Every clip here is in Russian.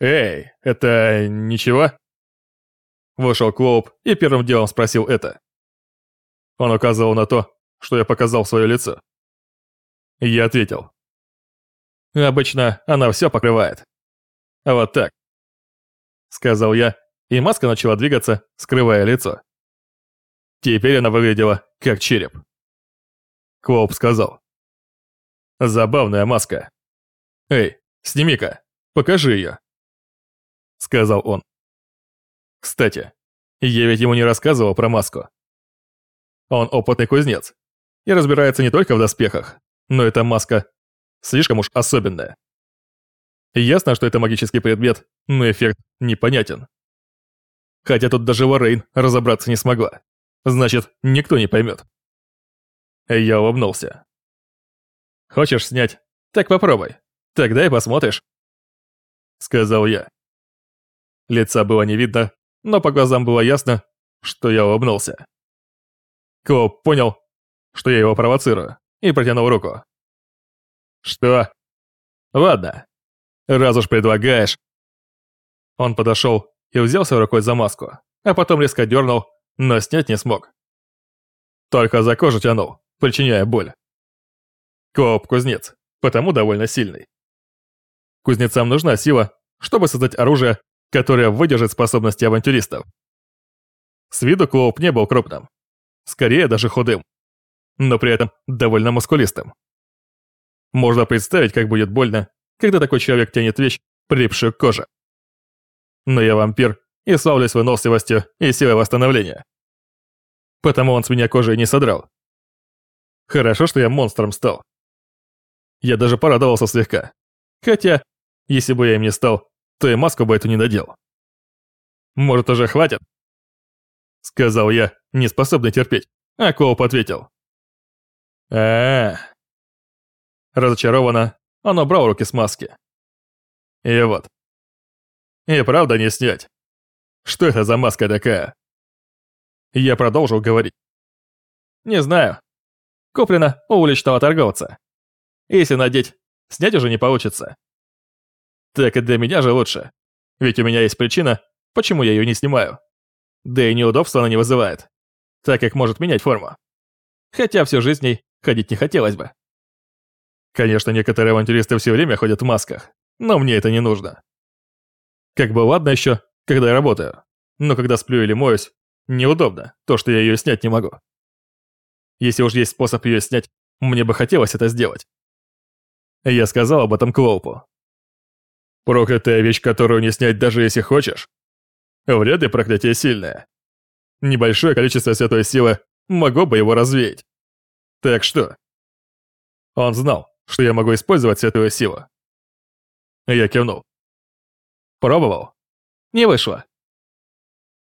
«Эй, это ничего?» Вышел Клоуп и первым делом спросил это. Он указывал на то, что я показал свое лицо. Я ответил. Обычно она все покрывает. А вот так. Сказал я, и маска начала двигаться, скрывая лицо. Теперь она выглядела как череп. Клоуп сказал. Забавная маска. Эй, сними-ка, покажи ее. Сказал он. Кстати, я ведь ему не рассказывал про маску. Он опытный кузнец и разбирается не только в доспехах, но эта маска слишком уж особенная. Ясно, что это магический предмет, но эффект непонятен. Хотя тут даже Варейн разобраться не смогла. Значит, никто не поймет. Я улыбнулся. Хочешь снять? Так попробуй. Тогда и посмотришь. Сказал я. Лица было не видно, но по глазам было ясно, что я улыбнулся. Клоп понял, что я его провоцирую, и протянул руку. «Что?» «Ладно, раз уж предлагаешь». Он подошел и взялся рукой за маску, а потом резко дернул, но снять не смог. Только за кожу тянул, причиняя боль. Коп кузнец, потому довольно сильный. Кузнецам нужна сила, чтобы создать оружие, которое выдержит способности авантюристов. С виду Клоуп не был крупным, скорее даже худым, но при этом довольно мускулистым. Можно представить, как будет больно, когда такой человек тянет вещь, прилипшую к коже. Но я вампир и славлюсь выносливостью и силой восстановления. Потому он с меня кожи не содрал. Хорошо, что я монстром стал. Я даже порадовался слегка. Хотя, если бы я им не стал, то и маску бы эту не надел. Может, уже хватит? Сказал я, не способный терпеть, а Коуп ответил. а, -а, -а. Разочарованно, он убрал руки с маски. И вот. И правда не снять. Что это за маска такая? Я продолжил говорить. Не знаю. Куплена у уличного торговца. Если надеть, снять уже не получится. Так и для меня же лучше. Ведь у меня есть причина, почему я ее не снимаю. Да и неудобства она не вызывает, так как может менять форму. Хотя всю жизнь ней ходить не хотелось бы. Конечно, некоторые авантюристы все время ходят в масках, но мне это не нужно. Как бы ладно еще, когда я работаю, но когда сплю или моюсь, неудобно, то, что я ее снять не могу. Если уж есть способ ее снять, мне бы хотелось это сделать. Я сказал об этом Клоупу. Проклятая вещь, которую не снять даже если хочешь. Вряд ли проклятие сильное. Небольшое количество святой силы могло бы его развеять. Так что? Он знал, что я могу использовать святую силу. Я кивнул. Пробовал? Не вышло.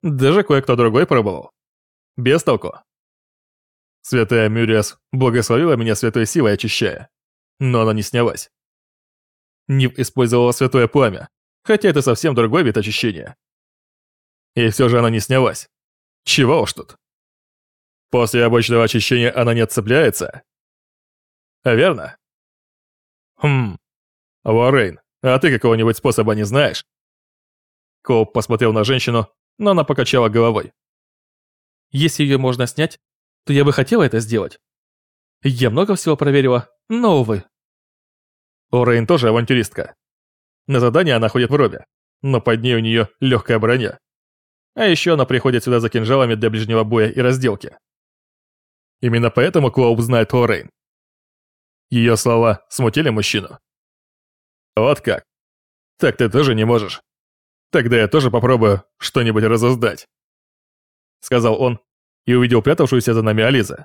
Даже кое-кто другой пробовал. Без толку. Святая Мюриас благословила меня святой силой, очищая но она не снялась. Нив использовала святое пламя, хотя это совсем другой вид очищения. И все же она не снялась. Чего уж тут. После обычного очищения она не отцепляется? Верно? Хм. Уоррейн, а ты какого-нибудь способа не знаешь? Коуп посмотрел на женщину, но она покачала головой. Если ее можно снять, то я бы хотела это сделать. Я много всего проверила, но, увы. Орейн тоже авантюристка. На задание она ходит в робе, но под ней у нее легкая броня. А еще она приходит сюда за кинжалами для ближнего боя и разделки. Именно поэтому Клоуп знает Орейн. Ее слова смутили мужчину. Вот как. Так ты тоже не можешь. Тогда я тоже попробую что-нибудь разуздать. Сказал он и увидел прятавшуюся за нами Ализа.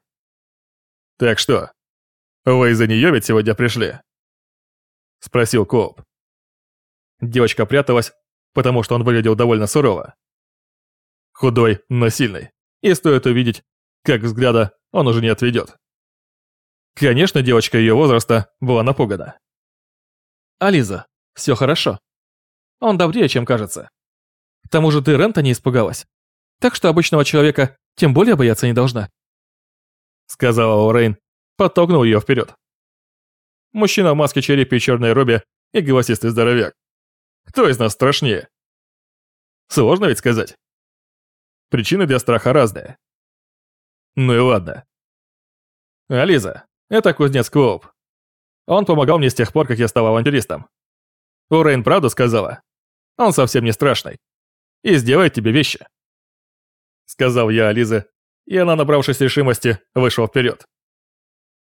Так что, вы из-за нее ведь сегодня пришли? Спросил Коуп. Девочка пряталась, потому что он выглядел довольно сурово. Худой, но сильный. И стоит увидеть, как взгляда он уже не отведет. Конечно, девочка ее возраста была напугана. «Ализа, все хорошо. Он добрее, чем кажется. К тому же ты Рента не испугалась. Так что обычного человека тем более бояться не должна сказала Лоррейн, подтолкнул ее вперед. Мужчина в маске черепа и черной робе и голосистый здоровяк. Кто из нас страшнее? Сложно ведь сказать. Причины для страха разные. Ну и ладно. Ализа, это кузнец Клоуп. Он помогал мне с тех пор, как я стал авантюристом. Урейн правду сказала. Он совсем не страшный. И сделает тебе вещи. Сказал я Ализе, и она, набравшись решимости, вышла вперед.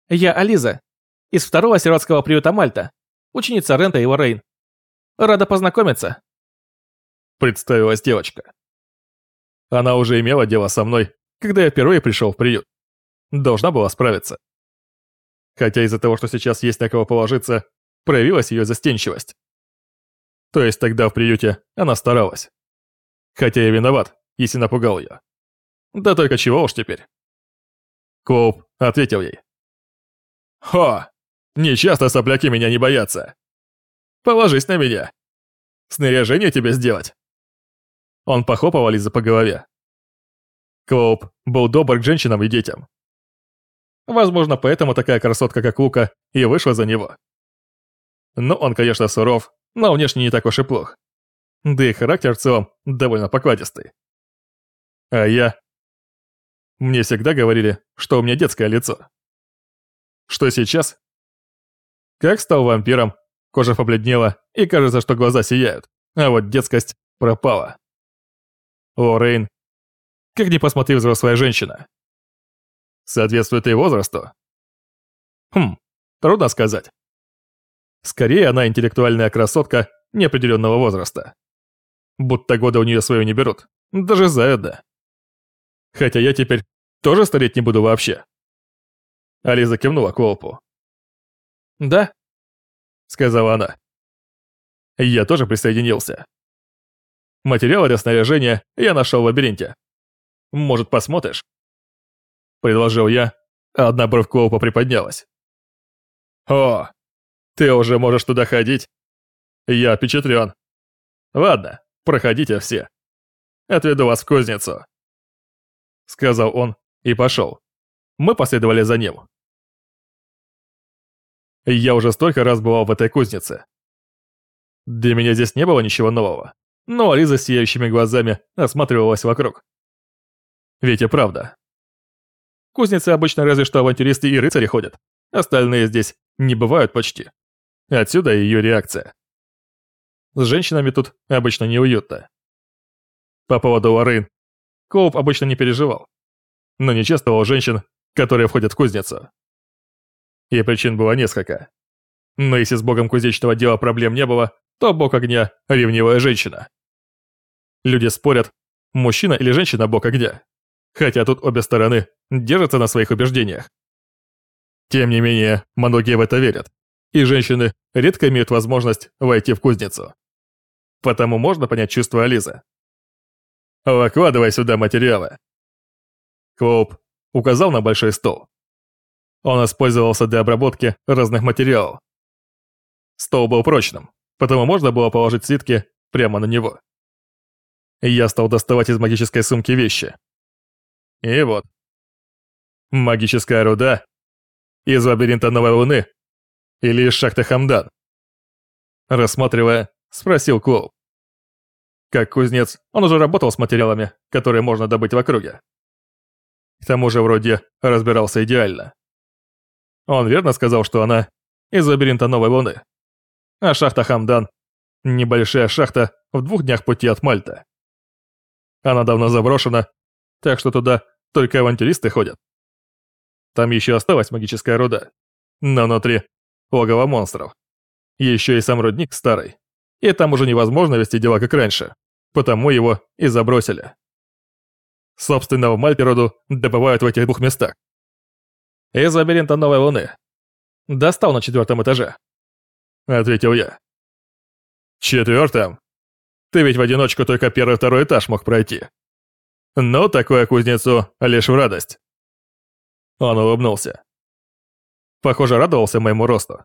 Я Ализа, из второго сиротского приюта Мальта, ученица Рента и Урейн. Рада познакомиться. Представилась девочка. Она уже имела дело со мной, когда я впервые пришел в приют. Должна была справиться. Хотя из-за того, что сейчас есть на кого положиться, проявилась ее застенчивость. То есть тогда в приюте она старалась. Хотя я виноват, если напугал ее. Да только чего уж теперь. Коуп ответил ей. «Хо! Нечасто сопляки меня не боятся. Положись на меня. Снаряжение тебе сделать». Он похлопал Ализу по голове. Коуп был добр к женщинам и детям. Возможно, поэтому такая красотка, как Лука, и вышла за него. Но он, конечно, суров, но внешне не так уж и плох. Да и характер в целом довольно покладистый. А я... Мне всегда говорили, что у меня детское лицо. Что сейчас? Как стал вампиром, кожа побледнела, и кажется, что глаза сияют, а вот детскость пропала. О, как ни посмотри взрослая женщина. Соответствует и возрасту? Хм, трудно сказать. Скорее, она интеллектуальная красотка неопределенного возраста. Будто года у нее свое не берут, даже за это. Хотя я теперь тоже стареть не буду вообще. Ализа кивнула Колпу. «Да», — сказала она. Я тоже присоединился. Материалы для снаряжения я нашел в лабиринте. Может, посмотришь? Предложил я, а одна бровь Колпа приподнялась. О, ты уже можешь туда ходить? Я впечатлен. Ладно, проходите все. Отведу вас в кузницу. Сказал он и пошел. Мы последовали за ним. Я уже столько раз бывал в этой кузнице. Для меня здесь не было ничего нового, но Ализа с сияющими глазами осматривалась вокруг. Ведь и правда. Кузницы обычно разве что авантюристы и рыцари ходят, остальные здесь не бывают почти. Отсюда ее реакция. С женщинами тут обычно неуютно. По поводу Лорейн, Коуп обычно не переживал, но не чествовал женщин, которые входят в кузницу. И причин было несколько. Но если с богом кузнечного дела проблем не было, то бог огня – ревнивая женщина. Люди спорят, мужчина или женщина бог огня. Хотя тут обе стороны держатся на своих убеждениях. Тем не менее, многие в это верят и женщины редко имеют возможность войти в кузницу. Потому можно понять чувства Ализы. «Выкладывай сюда материалы». Клоуп указал на большой стол. Он использовался для обработки разных материалов. Стол был прочным, потому можно было положить слитки прямо на него. Я стал доставать из магической сумки вещи. И вот. Магическая руда из лабиринта Новой Луны или из шахты Хамдан?» Рассматривая, спросил Клоу. Как кузнец, он уже работал с материалами, которые можно добыть в округе. К тому же вроде разбирался идеально. Он верно сказал, что она из лабиринта Новой Луны. А шахта Хамдан – небольшая шахта в двух днях пути от Мальта. Она давно заброшена, так что туда только авантюристы ходят. Там еще осталась магическая руда, но внутри логово монстров. Еще и сам рудник старый. И там уже невозможно вести дела как раньше, потому его и забросили. Собственно, в Мальпероду добывают в этих двух местах. Из лабиринта Новой Луны. Достал на четвертом этаже. Ответил я. Четвертом? Ты ведь в одиночку только первый-второй этаж мог пройти. Но такое кузнецу лишь в радость. Он улыбнулся. Похоже, радовался моему росту.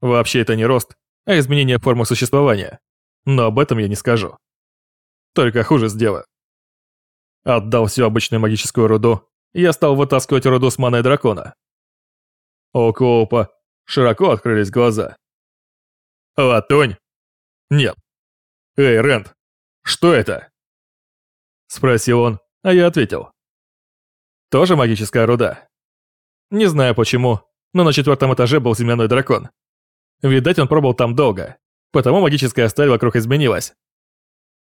Вообще это не рост, а изменение формы существования. Но об этом я не скажу. Только хуже сделаю. Отдал всю обычную магическую руду, я стал вытаскивать руду с маной дракона. У Коупа широко открылись глаза. «Латунь? Нет. Эй, Рэнд, что это? Спросил он, а я ответил. Тоже магическая руда. Не знаю почему, но на четвертом этаже был земляной дракон. Видать, он пробыл там долго, потому магическая сталь вокруг изменилась.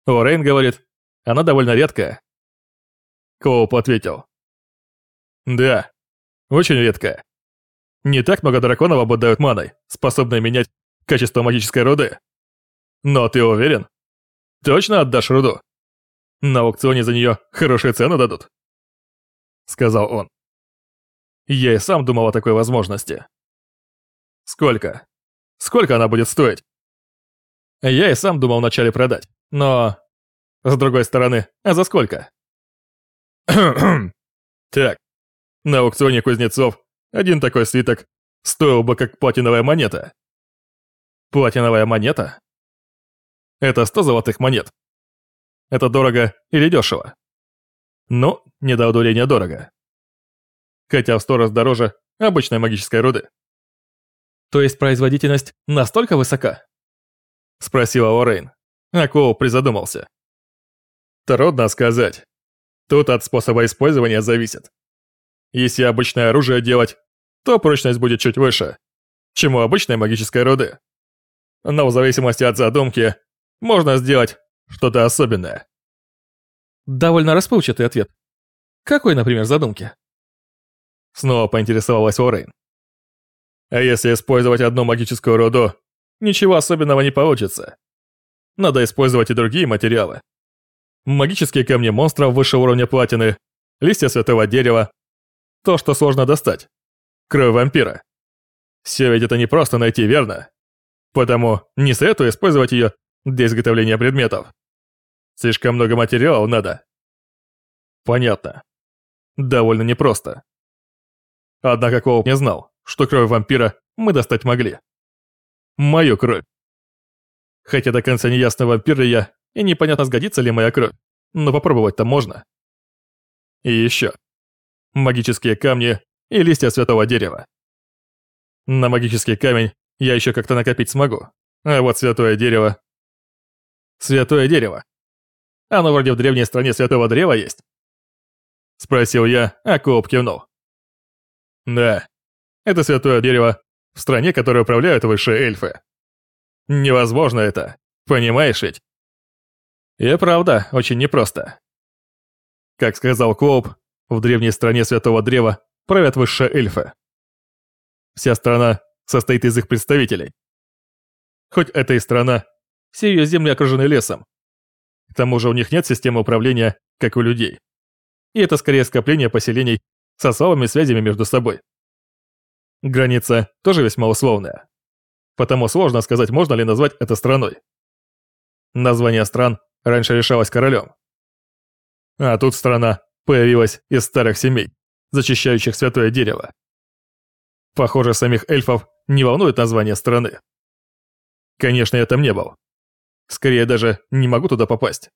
Уоррейн говорит, она довольно редкая. Коуп ответил. Да, очень редкая. Не так много драконов обладают маной, способной менять качество магической руды. Но ты уверен? Точно отдашь руду? На аукционе за нее хорошие цены дадут. Сказал он. Я и сам думал о такой возможности. Сколько? Сколько она будет стоить? Я и сам думал вначале продать, но... С другой стороны, а за сколько? так, на аукционе кузнецов один такой свиток стоил бы как платиновая монета. Платиновая монета? Это 100 золотых монет. Это дорого или дешево? Ну, не до удурения дорого. Хотя в сто раз дороже обычной магической руды. То есть производительность настолько высока? Спросила Орейн. Акоу призадумался. Трудно сказать. Тут от способа использования зависит. Если обычное оружие делать, то прочность будет чуть выше, чем у обычной магической руды. Но в зависимости от задумки, можно сделать что-то особенное. Довольно расплывчатый ответ. Какой, например, задумки? Снова поинтересовалась Орейн. А если использовать одну магическую руду, ничего особенного не получится. Надо использовать и другие материалы. Магические камни монстров высшего уровня платины, листья святого дерева, то, что сложно достать. Кровь вампира. Все ведь это не просто найти, верно? Потому не советую использовать ее для изготовления предметов. Слишком много материала надо. Понятно. Довольно непросто. Однако Коуп не знал, что кровь вампира мы достать могли. Мою кровь. Хотя до конца не ясно, вампир я, и непонятно, сгодится ли моя кровь, но попробовать-то можно. И еще. Магические камни и листья святого дерева. На магический камень я еще как-то накопить смогу, а вот святое дерево... Святое дерево. Оно вроде в древней стране святого древа есть? Спросил я, а Коуп кивнул. Да, это святое дерево в стране, которой управляют высшие эльфы. Невозможно это, понимаешь ведь? И правда, очень непросто. Как сказал Коуп, в древней стране Святого Древа правят высшие эльфы. Вся страна состоит из их представителей. Хоть это и страна, все ее земли окружены лесом. К тому же у них нет системы управления, как у людей. И это скорее скопление поселений со слабыми связями между собой. Граница тоже весьма условная. Потому сложно сказать, можно ли назвать это страной. Название стран раньше решалось королем. А тут страна появилась из старых семей, зачищающих святое дерево. Похоже, самих эльфов не волнует название страны. Конечно, я там не был. Скорее даже не могу туда попасть.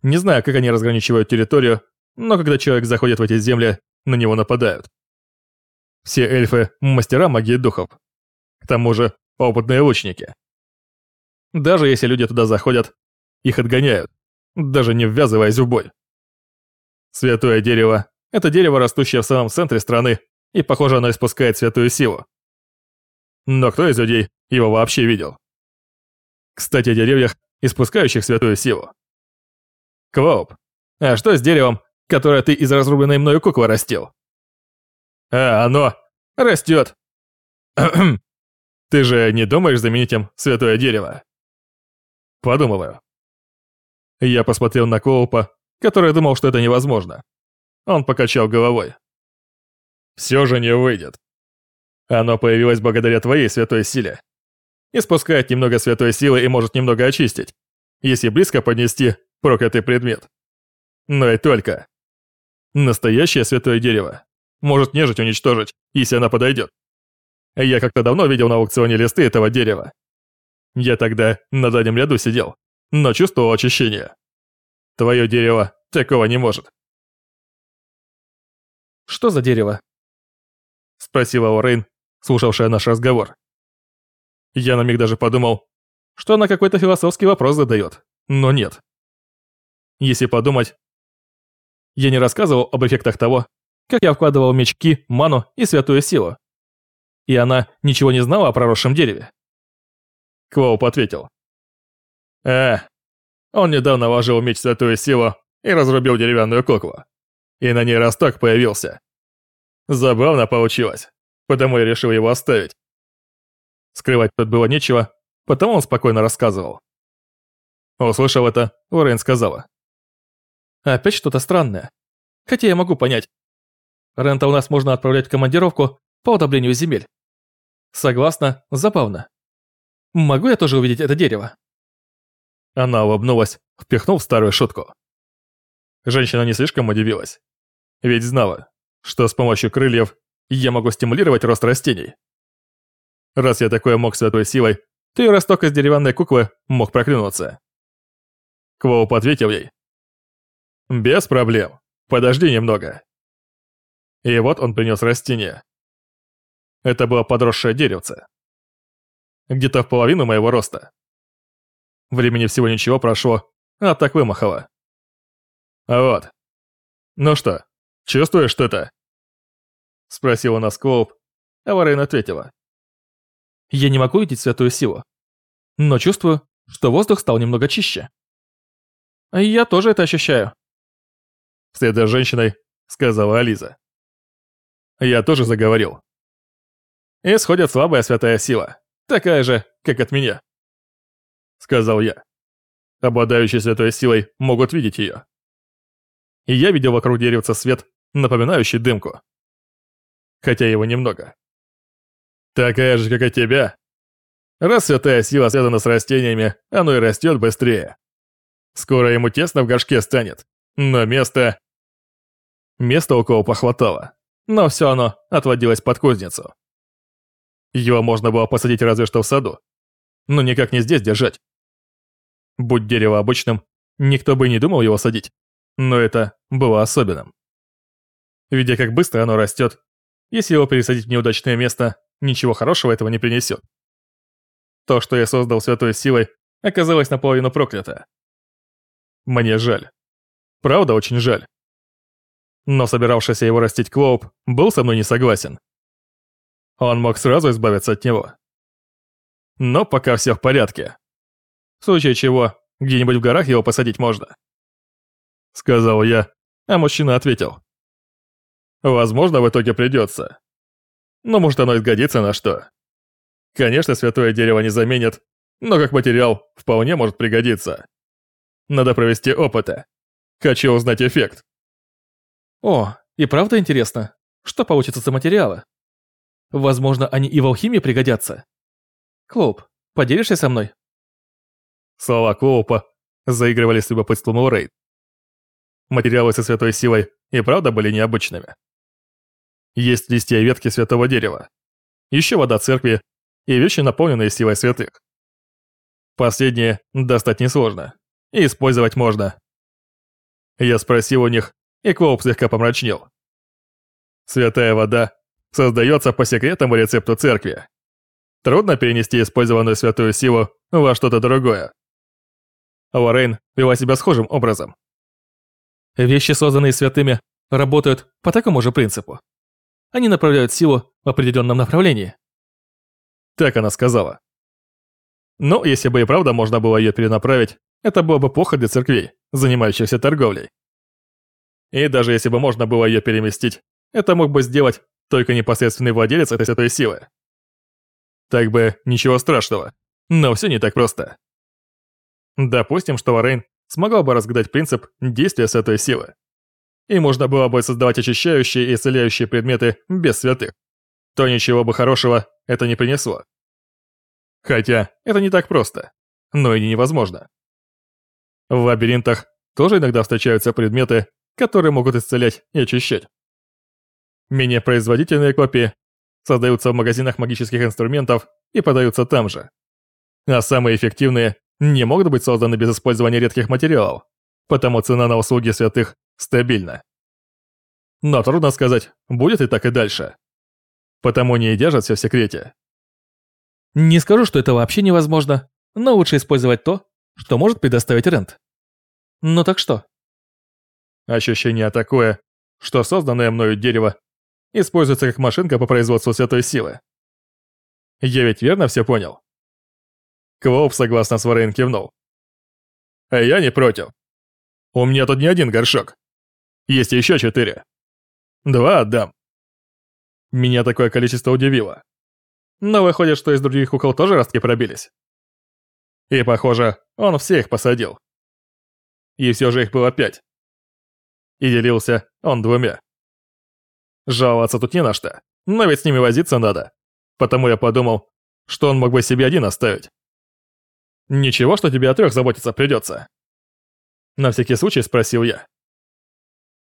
Не знаю, как они разграничивают территорию, но когда человек заходит в эти земли, на него нападают. Все эльфы – мастера магии духов. К тому же, опытные лучники. Даже если люди туда заходят, их отгоняют, даже не ввязываясь в бой. Святое дерево – это дерево, растущее в самом центре страны, и, похоже, оно испускает святую силу. Но кто из людей его вообще видел? Кстати, о деревьях, испускающих святую силу. Квоуп, а что с деревом, которое ты из разрубленной мною куклы растил? А, оно растет. Ты же не думаешь заменить им святое дерево? Подумываю. Я посмотрел на Коупа, который думал, что это невозможно. Он покачал головой. Все же не выйдет. Оно появилось благодаря твоей святой силе. Испускает немного святой силы и может немного очистить, если близко поднести проклятый предмет. Но и только. Настоящее святое дерево может нежить уничтожить, если она подойдет. Я как-то давно видел на аукционе листы этого дерева. Я тогда на заднем ряду сидел, но чувствовал очищение. Твое дерево такого не может. «Что за дерево?» Спросила Орейн, слушавшая наш разговор. Я на миг даже подумал, что она какой-то философский вопрос задает, но нет. Если подумать, я не рассказывал об эффектах того, как я вкладывал мечки, ману и святую силу. И она ничего не знала о проросшем дереве. Квоуп ответил. Э, он недавно вложил меч святую силу и разрубил деревянную куклу. И на ней росток появился. Забавно получилось, потому я решил его оставить. Скрывать тут было нечего, потому он спокойно рассказывал. Услышав это, Лорен сказала. Опять что-то странное. Хотя я могу понять. Рента у нас можно отправлять в командировку по удобрению земель. Согласна, забавно. Могу я тоже увидеть это дерево? Она улыбнулась, впихнув старую шутку. Женщина не слишком удивилась. Ведь знала, что с помощью крыльев я могу стимулировать рост растений. Раз я такое мог святой силой, то и росток из деревянной куклы мог проклюнуться. Квоуп ответил ей. «Без проблем. Подожди немного». И вот он принес растение. Это было подросшее деревце. Где-то в половину моего роста. Времени всего ничего прошло, а так вымахало. А вот. Ну что, чувствуешь что-то? Спросила нас Коуп, а Варейн ответила. Я не могу видеть святую силу, но чувствую, что воздух стал немного чище. Я тоже это ощущаю. Вслед за женщиной сказала Ализа. Я тоже заговорил. Исходит слабая святая сила, такая же, как от меня. Сказал я. Обладающие святой силой могут видеть ее. И я видел вокруг деревца свет, напоминающий дымку. Хотя его немного. Такая же, как и тебя. Раз святая сила связана с растениями, оно и растет быстрее. Скоро ему тесно в горшке станет, но место... Места около похватало, но все оно отводилось под кузницу. Его можно было посадить разве что в саду, но никак не здесь держать. Будь дерево обычным, никто бы не думал его садить, но это было особенным. Видя, как быстро оно растет, если его пересадить в неудачное место, ничего хорошего этого не принесет. То, что я создал святой силой, оказалось наполовину проклято. Мне жаль. Правда, очень жаль. Но собиравшийся его растить Клоуп был со мной не согласен. Он мог сразу избавиться от него. Но пока все в порядке. В случае чего, где-нибудь в горах его посадить можно. Сказал я, а мужчина ответил. Возможно, в итоге придется. Но может оно изгодится на что. Конечно, святое дерево не заменит, но как материал вполне может пригодиться. Надо провести опыты. Хочу узнать эффект. О, и правда интересно, что получится за материалы? Возможно, они и в алхимии пригодятся. Клоуп, поделишься со мной? Слова Клоупа заигрывали с любопытством у Рейд. Материалы со святой силой и правда были необычными. Есть листья и ветки святого дерева. Еще вода церкви и вещи, наполненные силой святых. Последнее достать несложно. И использовать можно. Я спросил у них, и Клоуп слегка помрачнел. Святая вода создается по секретному рецепту церкви. Трудно перенести использованную святую силу во что-то другое. Лоррейн вела себя схожим образом. Вещи, созданные святыми, работают по такому же принципу. Они направляют силу в определенном направлении. Так она сказала. Но если бы и правда можно было ее перенаправить, это было бы плохо для церквей, занимающихся торговлей. И даже если бы можно было ее переместить, это мог бы сделать только непосредственный владелец этой святой силы. Так бы ничего страшного, но все не так просто. Допустим, что Варейн смогла бы разгадать принцип действия святой силы. И можно было бы создавать очищающие и исцеляющие предметы без святых. То ничего бы хорошего это не принесло. Хотя это не так просто, но и не невозможно. В лабиринтах тоже иногда встречаются предметы, которые могут исцелять и очищать. Менее производительные копии создаются в магазинах магических инструментов и продаются там же. А самые эффективные не могут быть созданы без использования редких материалов, потому цена на услуги святых стабильна. Но трудно сказать, будет и так и дальше. Потому не и держат все в секрете. Не скажу, что это вообще невозможно, но лучше использовать то, что может предоставить Рент. Ну так что? Ощущение такое, что созданное мною дерево используется как машинка по производству святой силы. Я ведь верно все понял? Квоуп согласно с Варейн кивнул. А я не против. У меня тут не один горшок. Есть еще четыре. Два отдам. Меня такое количество удивило. Но выходит, что из других кукол тоже ростки пробились. И, похоже, он всех посадил. И все же их было пять. И делился он двумя. Жаловаться тут не на что, но ведь с ними возиться надо. Потому я подумал, что он мог бы себе один оставить. Ничего, что тебе о трех заботиться придется. На всякий случай спросил я.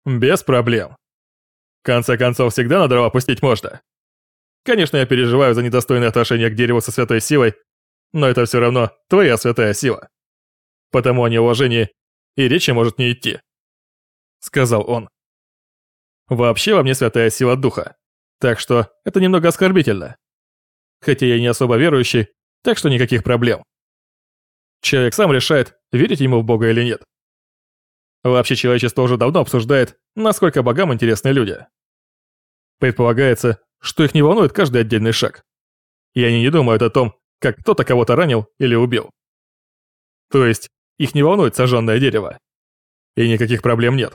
Без проблем. В конце концов, всегда на дрова пустить можно. Конечно, я переживаю за недостойное отношение к дереву со святой силой, но это все равно твоя святая сила. Потому о неуважении и речи может не идти. Сказал он. Вообще во мне святая сила духа, так что это немного оскорбительно. Хотя я не особо верующий, так что никаких проблем. Человек сам решает, верить ему в Бога или нет. Вообще человечество уже давно обсуждает, насколько богам интересны люди. Предполагается, что их не волнует каждый отдельный шаг. И они не думают о том, как кто-то кого-то ранил или убил. То есть, их не волнует сожженное дерево. И никаких проблем нет.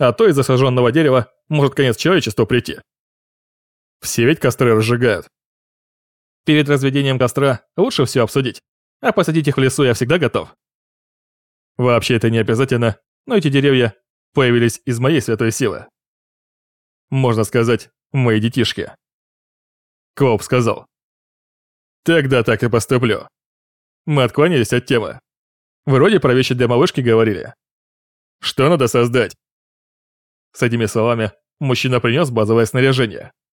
А то из-за сожженного дерева может конец человечеству прийти. Все ведь костры разжигают. Перед разведением костра лучше все обсудить, а посадить их в лесу я всегда готов. Вообще это не обязательно, но эти деревья появились из моей святой силы. Можно сказать, мои детишки. Коуп сказал. Тогда так и поступлю. Мы отклонились от темы. Вроде про вещи для малышки говорили. Что надо создать? С этими словами мужчина принес базовое снаряжение –